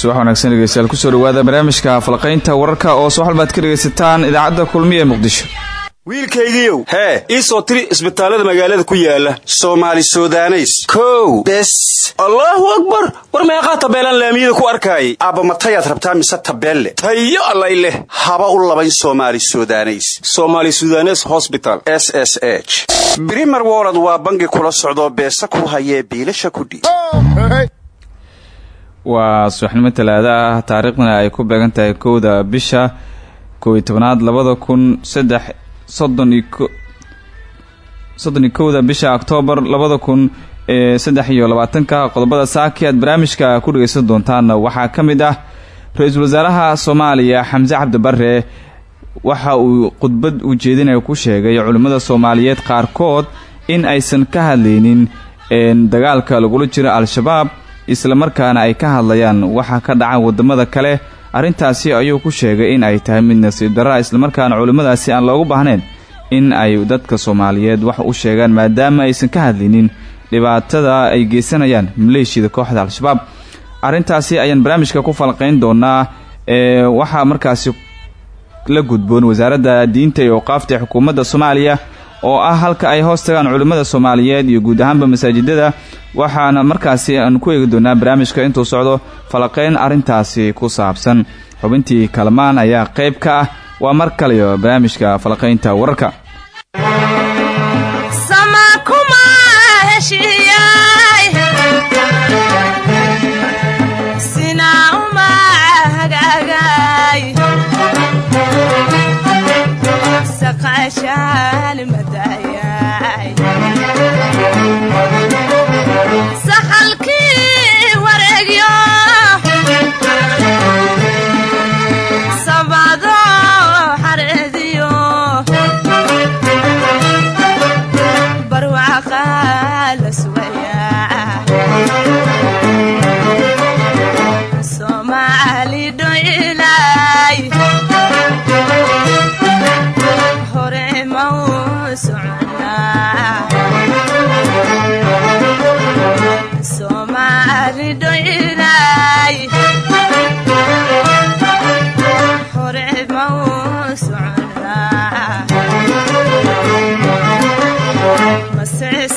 subax wanaagsan dhegeystayaal ku soo dhawaada barnaamijka falqaynta wararka oo soo xalbaad ka dhegaysataan idaacadda kulmiya ee muqdisho. Wiilkaygiiow hee ii soo tiri isbitaallada magaalada ku yaalla soomaali sudaneys. Kow bes. Allaahu akbar! War meeqaa tabeelaan laamiyada ku arkaayay aabba matayaad rabtaa mise tabeelle? Tayo allay leh. Haba u labayn somaali sudaneys. Somaali sudanes hosbital s s h. Brimer wolod waa bangi kula socdoo beesa ku hayee biilasha kudhiib waa subaxnimo talaada ah. Taariikhdana ay ku beegan tahay kowda bisha kow iyo tobanaad labada kun saddex soddon iyo soddon bisha oktoobar labada kun saddex iyo labaatanka. Qodobada saaki aad barnaamijka ku dhegeysan doontaan waxaa ka mid ah ra'iisul wasaaraha soomaaliya xamse cabdi bare waxa uu khudbad ujeedinaya ku sheegay culimmada soomaaliyeed qaarkood in aysan ka hadlaynin dagaalka lagula jiro al-shabaab islamarkaana ay ka hadlayaan waxa ka dhaca waddamada kale. Arrintaasi ayuu ku sheegay in ay tahay mid nasiib darra islamarkaana culimmadaasi aan loogu baahnayn in ay dadka soomaaliyeed wax u sheegaan maadaama aysan ka hadlaynin dhibaatada ay geysanayaan maleeshiyada kooxda al-shabaab. Arrintaasi ayaan barnaamijka ku falqayn doonaa ee waxaa markaasi la gudboon wasaaradda diinta iyo awqaafta xukuumadda soomaaliya oo ah halka ay hoos tagaan culimmada soomaaliyeed iyo guud ahaanba masaajidada waxaana markaasi aan ku eegi doonaa barnaamijka intuu socdo falaqayn arrintaasi ku saabsan. Xubintii kalmaan ayaa qayb ka ah. Waa mar kaleyo barnaamijka falaqaynta wararka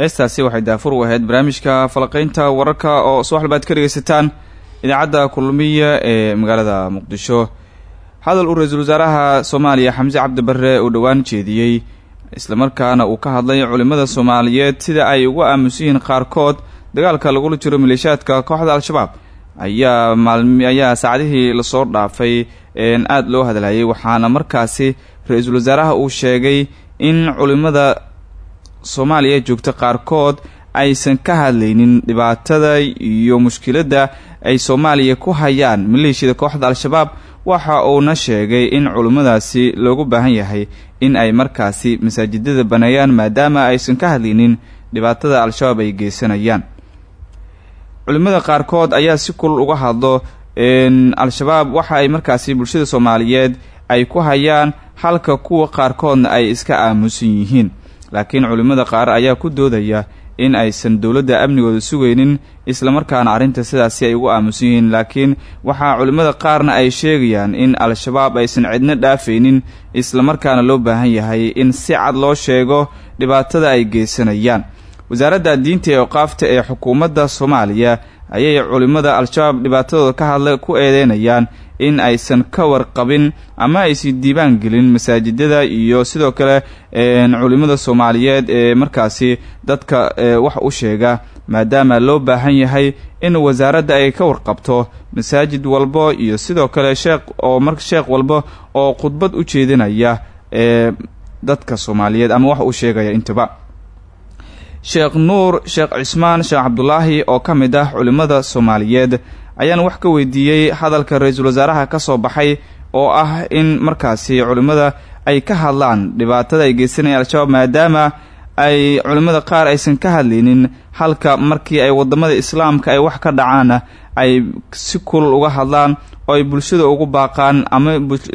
heestaasi waxay daafur u ahayd barnaamijka falaqeynta wararka oo subax walba ad ka dhegeysataan idaacadda kulmiya ee magaalada muqdisho. Hadal uu ra'iisul wasaaraha soomaaliya xamse cabdi barre uu dhowaan jeediyey islamarkaana uu ka hadlay culimada soomaaliyeed sida ay ugu aamusan yihiin qaarkood dagaalka lagula jiro maleeshiyaadka kooxda al-shabaab. Ayaa maalmi ayaa saacadihii la soo dhaafay aada loo hadlayay waxaana markaasi ra'iisul wasaaraha uu sheegay in culimada soomaaliya joogta qaarkood aysan ka hadlaynin dhibaatada iyo mushkiladda ay soomaaliya ku hayaan. Maleeshiyada kooxda al-shabaab waxa uuna sheegay in culimmadaasi loogu baahan yahay in ay markaasi masaajidada baneeyaan maadaama aysan ka hadlaynin dhibaatada al-shabaab ay geysanayaan culimmada qaarkood ayaa si kulul uga hadlo al-shabaab waxa ay markaasi bulshada soomaaliyeed ay ku hayaan halka kuwa qaarkoodna ay iska aamusan yihiin laakiin culimmada qaar ayaa ku doodaya in aysan dowladda amnigooda sugaynin islamarkaana arrinta sidaasi ay ugu aamusan yihiin. Laakiin waxaa culimmada qaarna ay sheegayaan in al-shabaab aysan cidno dhaafaynin islamarkaana loo baahan yahay in si cad loo sheego dhibaatada ay geysanayaan. Wasaaradda diinta ee oqaafta ee xukuumadda soomaaliya ayay culimmada al-shabaab dhibaatadooda ka hadla ku eedeynayaan in aysan ka warqabin ama aysan diiwaan gelin masaajidada iyo sidoo kale culimmada soomaaliyeed ee markaasi dadka wax u sheega maadaama loo baahan yahay in wasaaradda ay ka warqabto masaajid walbo iyo sidoo kale sheekh oo mar sheekh walba oo khudbad u jeedinaya ee dadka soomaaliyeed ama wax u sheegaya intaba sheekh nuur sheekh cismaan sheekh cabdulaahi oo ka mid ah culimmada soomaaliyeed ayaan wax ka weydiiyey hadalka ra'iisul wasaaraha ka soo baxay oo ah in markaasi culimmada ay ka hadlaan dhibaatada ay geysanayaan al-shabaab maadaama ay culimmada qaar aysan ka hadlaynin halka markii ay waddamada islaamka ay wax ka dhacaana ay si kulul uga hadlaan oo ay bulshada ugu baaqaan ama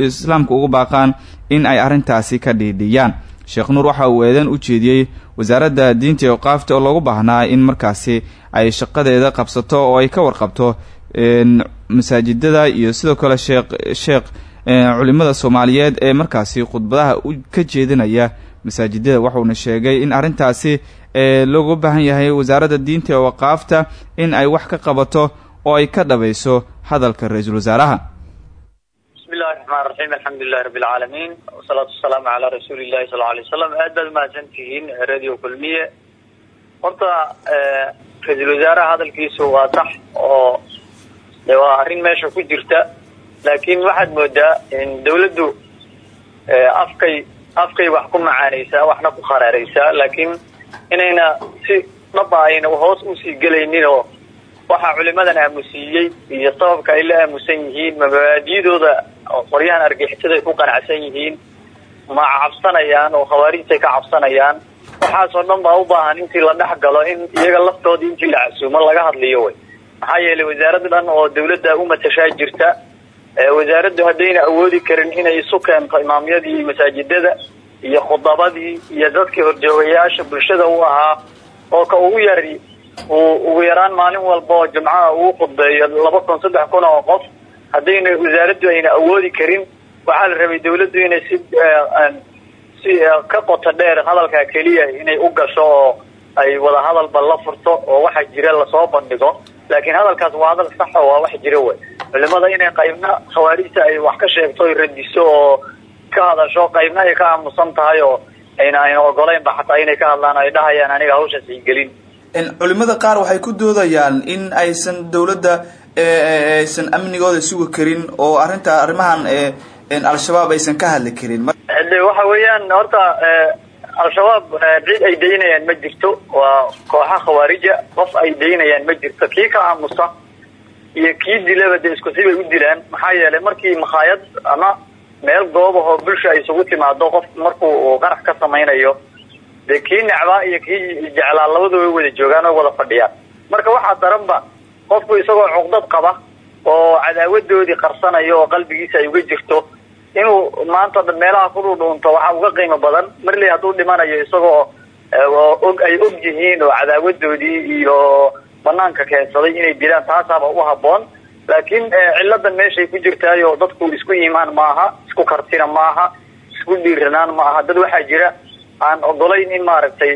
islaamka ugu baaqaan in ay arrintaasi ka dhiidhiyaan. Sheekh nuur waxa uu eedan u jeediyey wasaaradda diinta ee oqaafta oo loogu baahnaa in markaasi ay shaqadeeda qabsato oo ay ka warqabto masaajidada iyo sidoo kale sheekh sheekh culimada soomaaliyeed ee markaasi khudbadaha u ka jeedinaya masaajidada wuxuuna sheegay in arrintaasi looga baahan yahay wasaaradda diinta ee waqaafta in ay wax ka qabato oo ay ka dhabayso hadalka ra'iisul wasaaraha. Bismillahi raxmaan raxiim alxamdulilahi rabbi alcaalamiin wasalaatu wasalaamu calaa rasuuli llahi sal alay wasalam aad baad umahadsan tihiin radio kulmiye. Horta ra'iisul wasaaraha hadalkiisu waa sax oo de waa arrin meesha ku jirta. Laakiin waxaad moodaa in dawladdu afkay afkay wax ku macaanaysaa waxna ku kharaaraysaa. Laakiin inayna si dhaba ayna hoos u sii gelaynin oo waxaa culimadan aamusiiyey iyo sababka ay la aamusan yihiin mabaadiyadooda qoryahan argixisada ay ku qanacsan yihiin ma cabsanayaan oo khawaarijtay ka cabsanayaan. Waxaasoo dhan baa u baahan intii la dhex galo in iyaga laftoodii intii la casuumo laga hadliyo way maxaa yeelay wasaaradda dhan oo dawladda u matashaa jirta wasaaraddu haddayna awoodi karin inay isu keento imaamyadii masaajidada iyo khudabadii iyo dadkii horjoogayaasha bulshada u ahaa oo ka ugu yari uu ugu yaraan maalin walba oo jumcaha uu khudbeeyo laba kun saddex kun oo qof haddayna wasaaraddu ayna awoodi karin. Waxaa la rabay dawladdu inay si si ka qoto dheer hadalkaa keliya inay u gasho oo ay wada hadalba la furto oo waxa jira la soo bandhigo laakiin hadalkaas waa hadal sax oo waa wax jira wey culimada inay qaybna khawaarijta ay wax ka sheegto ay radiso oo ka hadasho qaybna ay ka aamusan tahay oo ayna ayna ogolaynba xataa inay ka hadlaan ay dhahayaan aniga hawshaas ay gelin. Culimada qaar waxay ku doodayaan in aysan dawladda aysan amnigooda sugi karin oo arrinta arrimahan al-shabaab aysan ka hadli karin. De waxa weeyaan horta al-shabaab cid ay daynayaan ma jirto. Waa kooxa khawaarija qof ay daynayaan ma jirto. Kii ka aamusa iyo kii dilaba de isku sibay u dilaan maxaa yeelay markii makhaayad ama meel goobahoo bulsha ay isugu timaado qof markuu qarax ka samaynayo de kii necbaa iyo kii jeclaa labadu way wada joogaan oo wada fadhiyaan. Marka waxaa daranba qofku isagoo cuqdad qaba oo cadaawadoodii qarsanayo oo qalbigiisa ay uga jirto inuu maanta dhan meelaha ku dhudhuunto waxaa uga qiimo badan. Marley hadduu dhimanayo isagoo og ay og yihiin oo cadaawadoodii iyo banaanka keensaday inay dilaan taasaaba u haboon laakiin ciladan meeshay ku jirtaayo dadku isku iimaan maaha isku kartina maaha isku dhiiranaan maaha. Dad waxaa jira aan ogolayn in maaragtay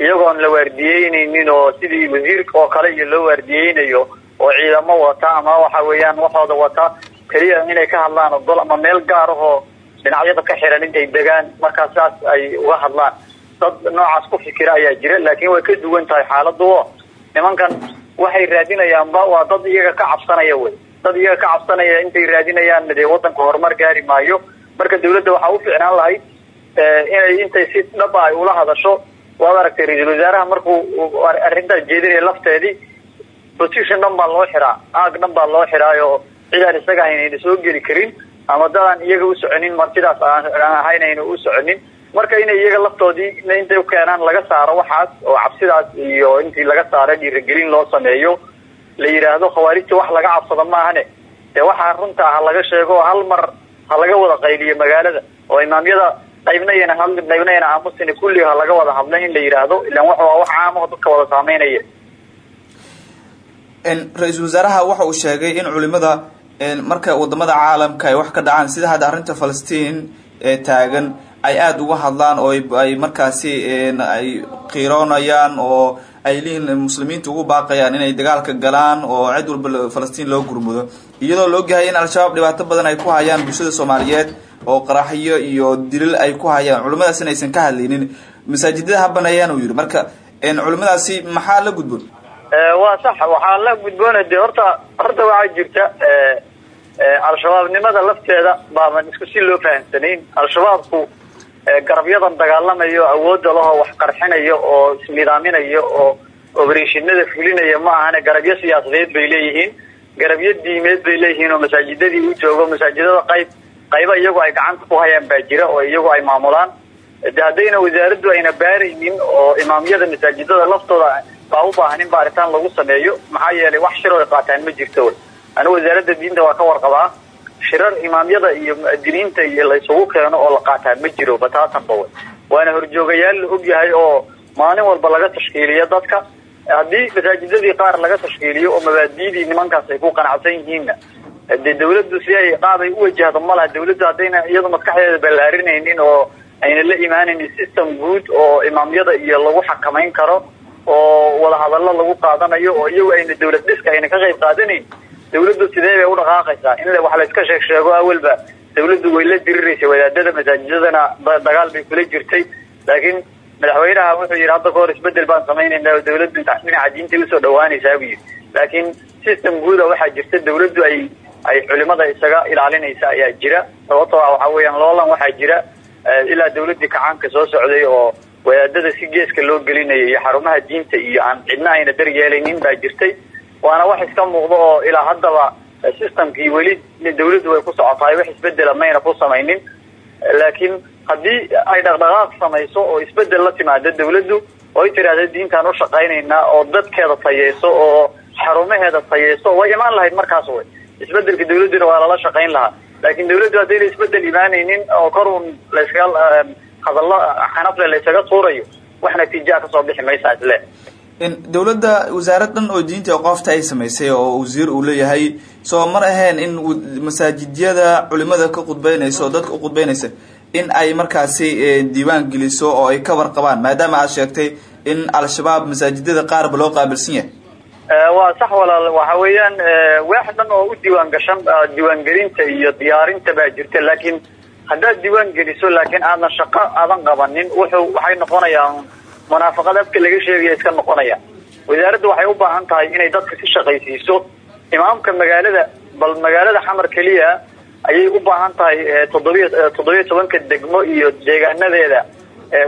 iyagoon la waardiyeyneynin oo sidii wasiirka oo kale iyo loo waardiyeynayo oo ciidamo wata ama waxa weeyaan waxooda wata keliya inay ka hadlaan odol ama meel gaar ahoo dhinacyada ka xiran intay degaan markaa saas ay uga hadlaan. Dad noocaas ku fikira ayaa jira laakiin way ka duwan tahay xaaladu oo nimankan waxay raadinayaanba waa dad iyaga ka cabsanaya wey. Dad iyaga ka cabsanaya intay raadinayaan dee wadanka horumar gaari maayo. Marka dawladda waxaa u ficnaan lahayd inay intay si dhab ah ay ula hadasho. Waad aragtay ra'iisul wasaaraha markuu arrintaas jeedinaya lafteedii position dhan baa loo xiraa aag dhan baa loo xiraayo cidaan isaga aynayna soo geli karin ama dadaan iyaga u soconin martidaas aan ahayn ayna u soconin. Marka inay iyaga laftoodii intay u keenaan laga saaro waxaas oo cabsidaas iyo intii laga saaro dhiirigelin loo sameeyo la yidhaahdo khawaarijta wax laga cabsado maahane. Dee waxaa runta ah laga sheego hal mar ha laga wada qayliyo magaalada oo imaamyada qaybnayana hadlin qaybnayana aamusina kulliga ha wada hadla in la yidhaahdo ilaan wax waa wax caamaho dadka wada saameynaya ra'iisul wasaaraha waxa uu sheegay in culimada marka waddamada caalamka ay wax ka dhacaan sida hadda arrinta falastiin ee taagan ay aada uga hadlaan oo ay markaasi ay qiiroonayaan oo ay lihin muslimiinta ugu baaqayaan inay dagaalka galaan oo cid walba falastiin loo gurmudo. Iyadoo la ogyahay in al-shabaab dhibaato badan ay ku hayaan bulshada soomaaliyeed oo qaraxyo iyo dilil ay ku hayaan. Culimadaasina aysan ka hadlaynin masaajidada ha baneeyaan uu yihi marka culimadaasi maxaa la gudboon? Waa sax. Waxaa la gudboona de horta horta waxaa jirta al-shabaabnimada lafteeda baaban isku si loo fahamsanayn. Al-shabaabku garabyadan dagaalamayo awoodda lahoo wax qarxinayo oo isnidaaminayo oo obereshinada fulinaya ma ahane garabyo siyaasadeed bay leeyihiin. Garabyo diimeed bay leeyihiin oo masaajidadii u joogo masaajidada qayb qayba iyagu ay gacanta ku hayaan baa jira oo iyagu ay maamulaan. De haddayna wasaaraddu ayna baaraynin oo imaamyada masaajidada laftooda baa u baahan in baaritaan lagu sameeyo. Maxaa yeelay wax shir ay qaataan ma jirto anigu wasaaradda diinta waa ka warqabaa. Shirar imaamyada iyo muadiniinta iyo la isugu keeno oo la qaataa ma jiro bataatanba wy waana horjoogayaal la ogyahay oo maalin walba laga tashkiiliyo dadka. Haddii masaajidadii qaar laga tashkiiliyo oo mabaadiidii nimankaas ay ku qanacsan yihiinna dee dawladdu si ay qaab ay u wajahdo malaha dawladdu haddayna iyadu maskaxdeeda ballaarinaynin oo ayna la imaanaynin system guud oo imaamyada iyo lagu xakamayn karo oo wadahadallo lagu qaadanayo oo iyagu ayna dawlad dhiska ayna ka qayb qaadanayn dawladdu sidee bay udhaqaaqaysaa in wax la iska sheeg sheego awalba dawladdu way la diriraysa wadaadada masaajidadana dagaal bay kula jirtay. Laakiin madaxweynaha wuxuu yidhi hadda kahor isbeddel baan samaynayna oo dawladdu dhinaca diintay u soo dhawaanaysaa buu yidhi. Laakiin system guuda waxaa jirta dawladdu ay ay culimada isaga ilaalinaysa ayaa jira. Sababtoo ah waxaa weeyaan loolan waxaa jira ilaa dawladdii kacaanka soo socday oo wadaadada si geeska loo gelinaya iyo xarumaha diinta iyo aan cidna ayna daryeelaynin baa jirtay waana wax iska muuqda oo ilaa haddaba systemkii weli dawladdu way ku socotahay wax isbedela mayna ku samaynin. Laakiin haddii ay dhaqdhaqaaq samayso oo isbeddel la timaado dawladdu oo ay tiraahdo diintaan u shaqaynaynaa oo dadkeeda tayeyso oo xarumaheeda tayeyso way imaan lahayd markaas way. Isbedelka dawladduna waa lala shaqayn lahaa. Laakiin dawladdu haddayna isbeddel imaanaynin oo kor un layskaga hadallo xanafle laysaga tuurayo wax natiijaa ka soo bixi maysa isle dawladda wasaaradan oo diinta qoofta ay samaysay oo wasiir uu leeyahay soo mar ahayn in masaajidyada culimada ka khudbeynaysa oo dadka ukhudbeynaysa in ay markaasi diiwaan geliso oo ay ka warqabaan maadaama aad sheegtay in al-shabaab masaajidada qaarba loo qaabilsan yahay. Waa sax walaal. Waxa weeyaan waax dhan oo u diiwaan gashan diiwaangelinta iyo diyaarinta baa jirta laakiin haddaad diiwaan geliso laakiin aadan shaqo aadan qabanin wuxuu waxay noqonayaan munaafaqad afka laga sheegaya iska noqonaya. Wasaaradda waxay u baahan tahay inay dadka si shaqaysiiso. Imaamka magaalada bal magaalada xamar keliya ayay u baahan tahay toddobiya toddobiya tobanka degmo iyo deegaanadeeda.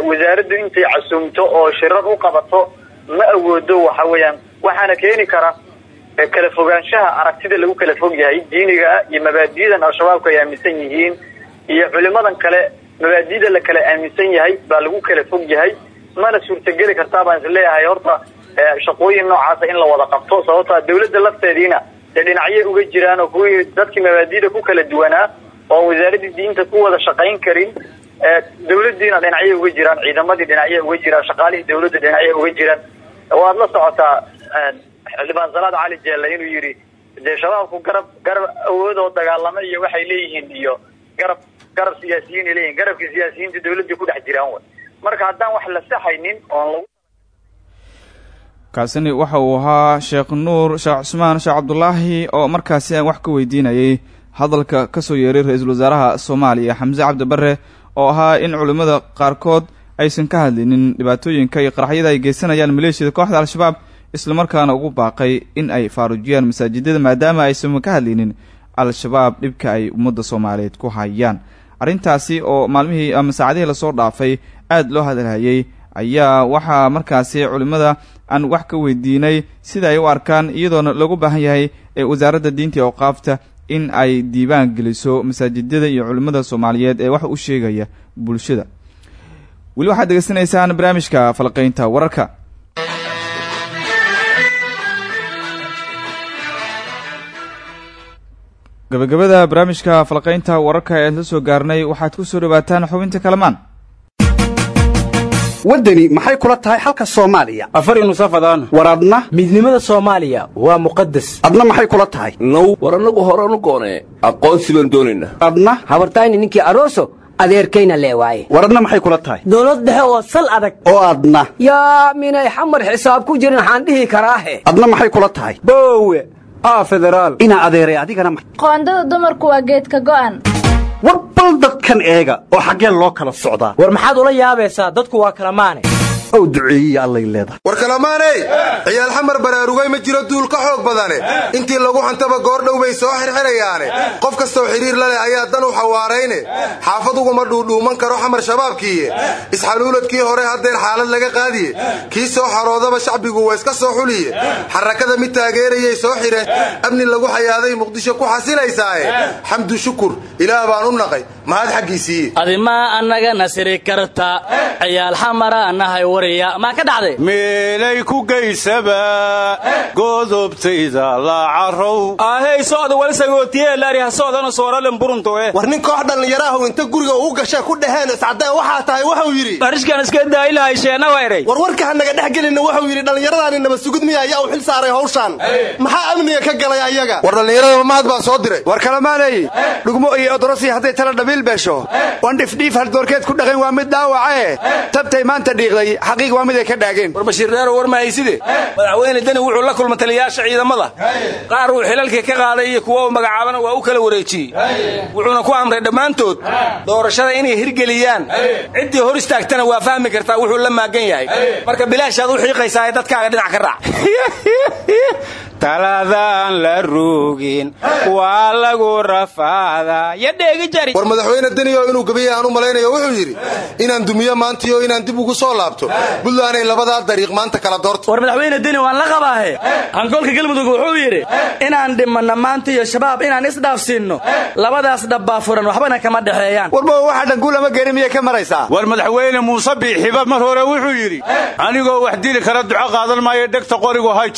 Wasaaraddu intay casuumto oo shirar u qabato ma awoodo waxa weeyaan. Waxaana keeni kara kala fogaanshaha aragtida lagu kala fog yahay. Diiniga iyo mabaadi'dan al-shabaabku ay aaminsan yihiin iyo culimadan kale mabaadi'da la kala aaminsan yahay baa lagu kala fog yahay mana suurtageli kartaa baan is leeyahay horta shaqooyin noocaasa in la wada qabto sababtaa dawladda lafteediina dee dhinacyay uga jiraan oo kuwii dadkii mabaadi'da ku kala duwanaa oo wasaaradii diinta ku wada shaqayn karin dawladdiina dhinacyay uga jiraan ciidamadii dhinacyay uga jiraan shaqaalihii dawladda dhinacyay uga jiraan. Waad la socotaa xildhibaan salaad cali jeelle inuu yidhi dee shabaabku garab garab awoodoo dagaalamo iyo waxay leeyihiin iyo garab garab siyaasiyiin ay leeyihiin garabkii siyaasiyiinta dawladda ku dhex jiraan way marka haddaan wax la saxaynin oon lagu kaasini waxa uu ahaa sheekh nuur sheekh cusmaan sheekh cabdulaahi oo markaasi aan wax ka weydiinayay hadalka ka soo yeeray ra'iisul wasaaraha soomaaliya xamse cabdi barre oo ahaa in culimmada qaarkood aysan ka hadlinin dhibaatooyinka iyo qaraxyada ay geysanayaan maleeshiyada kooxda al-shabaab islamarkaana ugu baaqay in ay faarujiyaan masaajidada maadaama aysan ka hadlinin al-shabaab dhibka ay ummadda soomaaliyeed ku hayaan arrintaasi oo maalmihii ama saacadihii la soo dhaafay aada loo hadalhayay ayaa waxaa markaasi culimmada aan wax ka weydiinay sida ay u arkaan iyadoona loogu baahan yahay ee wasaaradda diinta iyo awqaafta in ay diiwaan geliso masaajidada iyo culimmada soomaaliyeed ee wax u sheegaya bulshada. Weli waxaad degeysanaysaan barnaamijka falqaynta wararka gabagabada barnaamijka falqaynta wararka ee la soo gaarnay waxaad ku soo dhawaataan xubinta kalamaan. Waddani maxay kula tahay xalka soomaaliya? Afar nusafadaan war adna? Midnimada soomaaliya waa muqadas adna maxay kula tahay? Now war annagu horanu goonee aqoonsi baan doonaynaa adna? Habartayni ninkii aroso adeerkayna lee waaye war adna maxay kula tahay? Dowlad dhexe oo sal adag. Oo adna. Yaa minay xamar xisaab ku jirin waxaan dhihi karaahe adna maxay kula tahay? Boowe aa federaal. Inaa adeeray adigana ma- qoondada dumarku waa geedka go'an. War bal dadkan eega oo xaggee loo kala socdaa. War maxaad ula yaabaysaa? Dadku waa kala maane ow duceeyiya allay leedahay. War kalamaaney ciyaal xamar baraarugay ma jiro duul ka xoog badane. Intii lagu xantaba goordhow bay soo xirxirayaane qof kastoo xidhiir la leh ayaa dan u xawaarayne xaafaduguma dhuudhuuman karo xamar shabaabkiiye. Isxaluuladkii hore haddeer xaalad laga qaadiye. Kii soo xaroodaba shacbigu waa iska soo xuliye. Xarakada mid taageerayay soo xidheen amni lagu xayaaday muqdisho ku xasilaysaaye. Xamdu shukur ilaah baan u naqay. Mahad xaggiisiiye adimaa annaga nasiri karta. Ciyaal xamara nahay wariya maa ka dhacday? Meelay ku geysaba godobtayda la carow. Ahey socda wali sagootiye laari ha socdana sooralen buruntoe war nin koox dhallinyarahu inta guriga uu gasha ku dhaheen iscadeen waxaa tahay wuxuu yidhi barishkan iska daayilahay sheena wayray war warka ha naga dhex gelina wuxuu yidhi dhallinyaradaani naba sugud miya ayaa u xil saaray hawshaan maxaa amniga ka galay ayaga? War dhallinyarada mahad baan soo diray. War kalamaanay dhugmo iyo odorosi hadday tala dhabiil beesho. Wan dhifdhiif haldoorkeed ku dhaqan waa mid dhaawacae tabtay maanta dhiiqday xaqiiq waa mid ay ka dhaageen. War bashiir dheero war mahayside madaxweyne deni wuxuu la kulma taliyayaasha ciidamada. Qaar uu xilalkii ka qaaday iyo kuwa uu magacaabana waa u kala wareejiyey. Wuxuuna ku amray dhammaantood doorashada inay hirgeliyaan. Ciddii hor istaagtana waa fahmi kartaa wuxuu la maagan yahay. Marka bilaashaad u xiiqaysaa ee dadkaaga dhinac ka raac taladaan la rogin waa lagu rafaadaa war madaxweyne deniyo inuu gabiya aan u malaynayo wuxuu yidhi inaan dumiyo maantiyo inaan dib ugu soo laabto. Buntlanday labadaa dariiq maanta kala doorto. War madaxweyne deni waan la qabaahe? Hankoolka galmudug wuxuu yidhi inaan dhimanno maanta iyo shabaab inaan isdhaafsiinno labadaas dhabbaa furan waxbana kama dhexeeyaan. Warba waxa dhanguul ama geeri miyay ka maraysaa? War madaxweyne muuse biixiba mar hore wuxuu yidhi anigoo wax dili kara duco qaadan maayo dhegta qorigu hay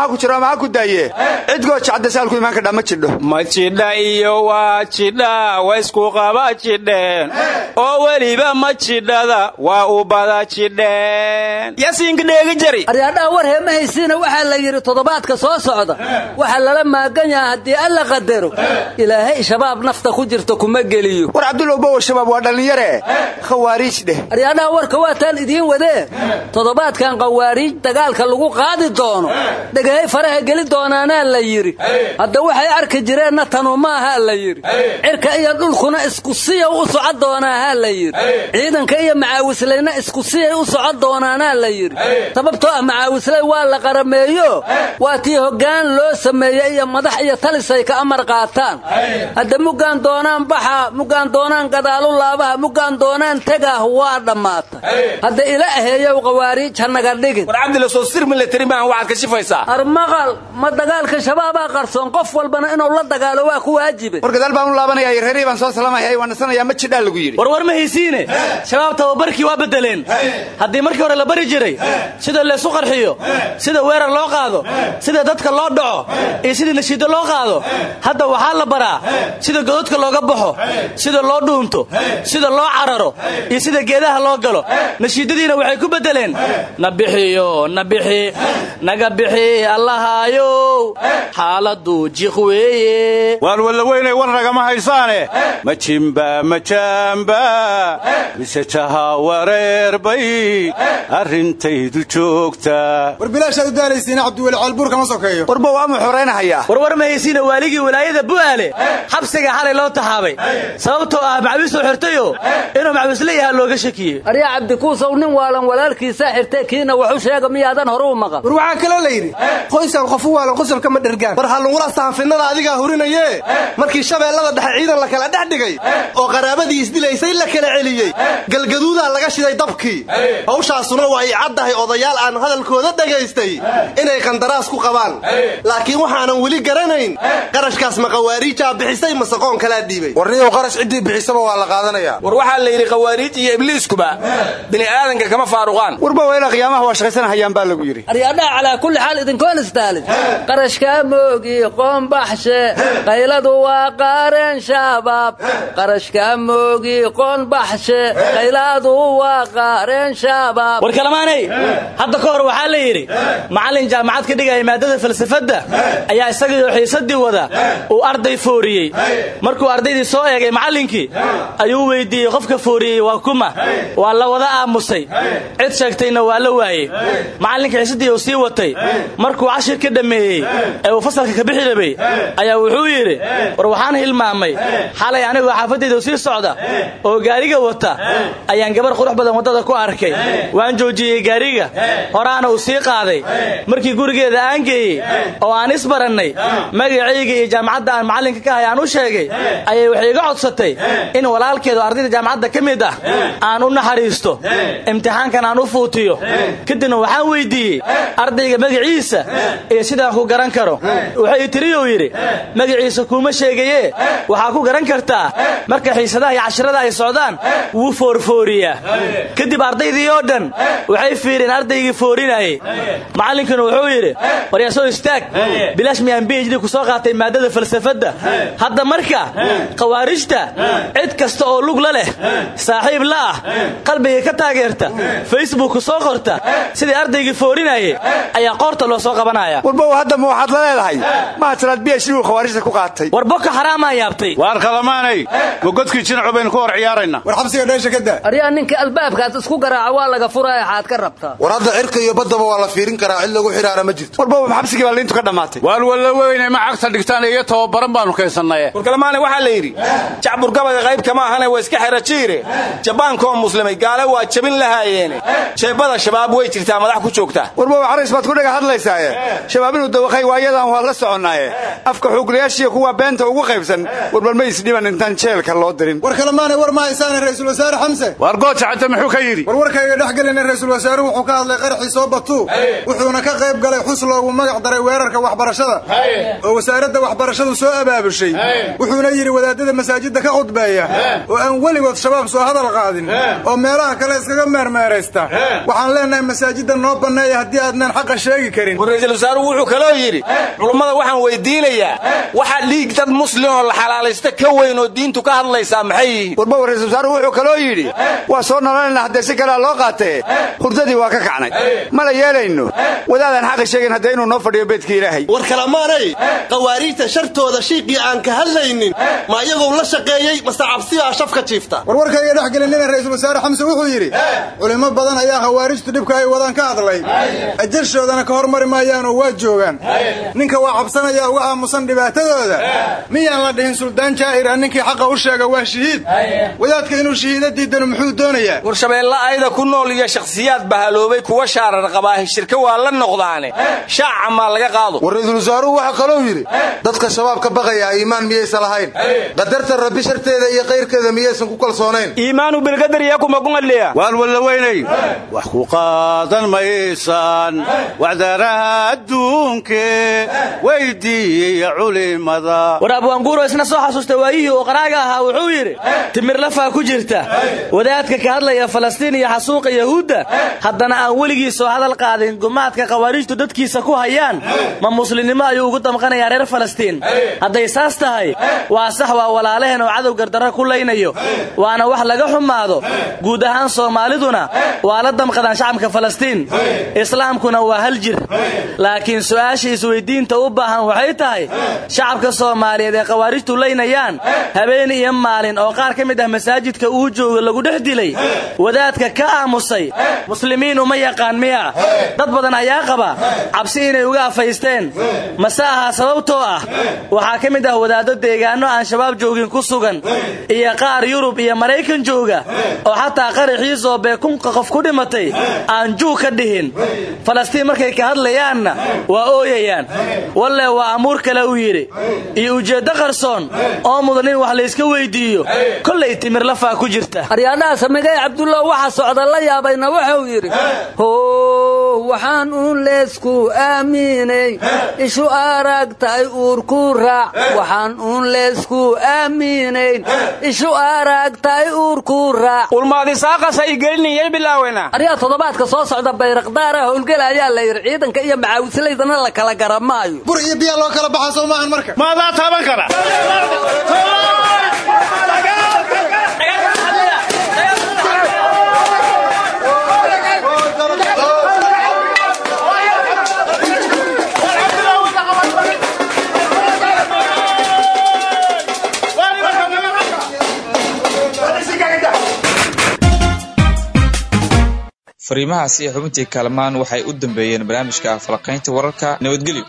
ha ku daaye cidgoo jacdasaalku imaan kadhaa ma jidho. Ma jidha iyo waa jidha wa isku qaba jidheen oo weliba ma jidhada waa u bada jidheen yasiinka dheegi jari. Aryaadhaha war heema haysiina waxaa la yidhi toddobaadka soo socda. Waxaa lala maagan yaha haddii alla qadaro ilaahay shabaab nafta ku jirta kuma geliyo. War cabdulow bowa shabaab waa dhallinyare. Khawaariij dheh aryaadhaha warka waataan idiin wadee. Toddobaadkan khawaariij dagaalka lagu qaadi doono dhegahay faraha geli doonaanaa la yidhi. Hadda waxay arki jireenna tanu maahaa la yidhi. Cirka iyo dhulkuna isku siya u soco doonaahaa la yidhi. Ciidanka iyo macaawislayna isku siyay u soco doonaanaa la yidhi. Sababtoo ah macaawislay waa la qarameeyo. Waa tii hoggaan loo sameeyey iyo madax iyo talisay ka amar qaataan. Hadda muggaan doonaan baxa muggaan doonaan gadaalu laabaha muggaan doonaan tegaah waa dhammaata. Hadda ila aheeyow khawaariij ha naga dhigin. War cabdila soo sir military maahan waxaad ka shifaysaa armaqal ma dagaalka shabaabaa qarsoon qof walbana inuu la dagaalo waa ku waajibe. War gadaal baan u laabanaya reerii baan soo salaamaya waa nasanayaa ma jidhaa lagu yidhi. War war ma haysiine? Shabaab tababarkii waa bedeleen haddii markii hore la bari jiray sida laysu qarxiyo sida weerar loo qaado sida dadka loo dhaco iyo sidii nashiido loo qaado hadda waxaa la baraa sida gododka looga baxo sida loo dhuunto sida loo cararo iyo sida geedaha loo galo. Nashiidadiina waxay ku bedeleen na bixiyo na bixi naga bixi allahaayow xaaladu jiq weeye. Waan walla weynay war nagama haysaane. Ma jimba ma jaamba. Mise jaha wareer bay. Arrintaydu joogtaa war bilaashaad u daalaysiina cabdiweli ceelbuur kama sokeeyo warba waama xoraynahayaa warwar ma haysiina waaligii walaayada bu'aale xabsiga xalay loo taxaabay sababtoo ah macbisuu xirtayo. Inuu macbisla yahaa looga shakiyey aryaa cabdikuusow nin waalan walaalkiisaa xirtay kiina waxu sheega miyaadan hore u maqan. War waxaa kaloo la yidhi qoysaan qofu waalan qosolka ma dhergaan. War hallungula sahanfinnada adigaa hurinaye. Markii shabeellada dhexe ciidan la kala dhex dhigay oo qaraabadii isdilaysay la kala celiyey. Galgaduudaa laga shiday dabkii hawshaasuna waa ay caddahay odayaal aan hadalkooda dhagaystay inay qandaraas ku qabaan. Laakiin waxaanan weli garanayn qarashkaas ma qawaariijaa bixisay mase qoon kalaa dhiibay warniyow qarash ciddii bixisaba waa la qaadanayaa war waxaa la yidhi khawaariij iyo ibliiskuba bini aadanka kama faaruqaan. Warba wayla qiyaamaha waa shaqaysanahayaan baa lagu yidhi istaalin qarashkaa moogi qoonbaxshe qayladu waa qaareen shaabaab qarashkaa moogi qoonbaxshe qayladu waa qaareen shaabaab war kalamaanay hadda ka hor waxaa la yidhi macallin jaamacad ka dhigaya maadada falsafadda ayaa isagaiyo xiisadii wada uu arday fooriyey. Markuu ardaydii soo eegay macallinkii ayuu weydiiyey qofka fooriyey waa kuma waa la wada aamusay. Cid sheegtayna waa la waayey. Macallinka xiisadii uu sii watay markuu cashir ka dhammeeyey ee uu fasalka ka bixi rabay ayaa wuxuu yidhi war waxaan hilmaamay. Xalay anigoo xaafadayda sii socda oo gaariga wata ayaan gabar qurux badan waddada ku arkay. Waan joojiyey gaariga horaana uu sii qaaday. Markii gurigeeda aan geeyey oo aan isbarannay magacayga iyo jaamacadda aan macallinka ka hay aan u sheegay ayay waxay iga codsatay in walaalkeedu ardayda jaamacadda ka mid ah aan u naxariisto imtixaankan aan u fuutiyo. Kadibna waxaan weyddiiyey ardayga magaciisa iyo sidaan ku garan karo. Wuxuu tiriyuu yidhi magaciisa kuuma sheegaye waxaa ku garan kartaa marka xiisadaha iyo cashirada ay socdaan wuu foorfooriyaa. Kadib ardaydii oo dhan waxay fiireen ardaygii foorinayey macallinkuna wuxuu yidhi waryaasoo istaag. Bilaash miyaan bhd ku soo qaatay maadada falsafadda. Hadda marka khawaarijta cid kasta oo lug la leh saaxiib la ah qalbiga ka taageerta facebook soo qorta sidii ardaygii foorinayey ayaa qoorta loo soo qabanaya. Warbow hadda ma waxaad la leedahay? Mahasanaad biyashii uu khawaarijta ku qaatay. War boka xaraamaa yaabtay. Waar kalamaanay ma godkii jinacu baynu ku hor ciyaaraynaa war xabsiga dheesha ka daa aryaa ninka albaabkaas isku garaaca waa laga furaya xaad ka rabtaa war hadda cirka iyo baddaba waa la fiirin karaa cid lagu xidhaana ma jirto. Warbow xabsigii baa liintu ka dhammaatay. Waan walla weynay ma cagta dhigtaan iyo tababaran baanu keensannaye warkalamaane waxaa la yidhi jacbur gabaga qayb kama ahane waa iska xera jiire. Jabaankoo muslimay gaale waa jabin lahaayeene jeebada shabaab way jirtaa madax ku joogtaa. Warbow carays baad ku dhaga hadlaysaaye shabaab inuu dawaqay waayadan waa la soconnaaye afka xuuglayaashiiyo kuwa beenta ugu qaybsan. Warbal ma isdhiban intaan jeelka loo dirin. War kalemaane war ma haysaane ra'yisul wasaare xamse. Waar gooja cadde muxuu ka yidhi? War warkayga dhex gelina wasaaruhu wuxuu ka hadlay qaraxii soo batuu wuxuuna ka qayb galay xus loogu magac daray weerarka waxbarashada. Oo wasaaradda waxbarashadu soo abaabushay. Wuxuuna yidhi wadaadada masaajidda ka khudbeeya oo aan weligood shabaab soo hadal qaadin oo meelaha kale iskaga meermeeraysta. Waxaan leenahay masaajidda noo banneeya haddii aadnaan xaqa sheegi karin war raiisul wasaaruhu wuxuu kaloo yidhi culummada waxaan weydiinayaa waxa dhiig dad muslim oo la xalaalaysta ka weyn oo diintu ka hadlaysaa maxay? Yihiin warbow raiisul wasaaruhu wuxuu kaloo yidhi waa soo nololana haddee si kalea loo qaatee hurdadii waa ka kacnay. Mala yeelayno wadaadaan xaqi sheegin haddee inuu noo fadhiyo beedka ilaahay. War kalamaanay qawaariijta shartooda shiiqii aan ka hadlaynin ma iyagoo la shaqeeyey mase cabsiyaa shaf ka jiifta. War warkayga dhex gelinina ra'yisul wasaare xamse wuxuu yidhi culimo badan ayaa khawaarijtu dhibka ay wadaan ka hadlay. Ajarshoodana ka hormari maayaan oo waa joogaan. Ninka waa cabsanaya uga aamusan dhibaatadooda. Miyaan la dhihin suldaan jaa'ira ninkii xaqa u sheega waa shahiid. Wadaadka inuu diidano muxuu doonayaa? War shabeelle ayda ku nool iyo shakhsiyaad bahaloobay kuwa shaarar qabaahi shirka waa la noqdaane. Shaaca maa laga qaado. War raiisul wasaaruhu waxaa kaloo yidhi dadka shabaab ka baqayaa iimaan miyaysan lahayn. Qadarta rabbi sharteeda iyo kayrkeeda miyaysan ku kalsoonayn. Iimaanu bilqadar iyo kumagungadliya waan walla weynay wax ku qaadan maysaan. Wacdaraha adduunke weydiiya culimada. War abwaanguuro isna soo xasuusta waayihii uu qaraaga ahaa wuxuu yidhi timir lafaa ku jirta. Wadaadka ka hadlaya falastiin iyo xasuuqa yahuudda haddana aan weligii soo hadal qaadin gumaadka khawaariijtu dadkiisa ku hayaan ma muslimnimo ayuu ugu damqanayaa reer falastiin. Hadday saas tahay waa sax waa walaalaheen oo cadow gardarro ku laynayo waana wax laga xumaado. Guud ahaan soomaaliduna waa la damqadaan shacabka falastiin. Islaamkuna waa hal jir laakiin su'aasha isweyddiinta u baahan waxay tahay shacabka soomaaliyeed ee khawaarijtu laynayaan habeen iyo maalin oo qaar ka mid ah masaajidka uu jooga lagu dhex dilay wadaadka ka aamusay muslimiin uma yaqaan miya. Dad badan ayaa qaba cabsi inay uga afaysteen. Mase ahaa sababtoo ah waxaa ka mid ah wadaaddo deegaanno aan shabaab joogin ku sugan iyo qaar yurub iyo maraykan jooga oo xataa qaraxii soobee qof ku dhimatay aan juu ka dhihin. Falastiin markay ka hadlayaanna waa ooyayaan. Walle waa amuur kale uu yidhi. Iyo ujeeddo qarsoon oo mudan in wax layska weyddiiyo kollay timir lafaa ku jirta. Aryaadhaha samigay cabdullah waxa socda la yaabayna wuxuu yidhi. Hoo waxaan uun leesku aaminay. Ishu aragtay uurku raac waxaan uun leesku aaminayn ishu aragtay uurku raac ulmaadisaaqasa igeliniyay bilaawena aryaa toddobaadka soo socda bayraqdaara howlgela ayaa la yidhi. Ciidanka iyo macaawislaydana la kala garamaayo bur iyo biyaa loo kala baxa soo maahan marka. Maadaa taaban kara fariimahaasi xubintii kaalmaan waxay u dambeeyeen barnaamijka falaqaynta wararka nabadgelyo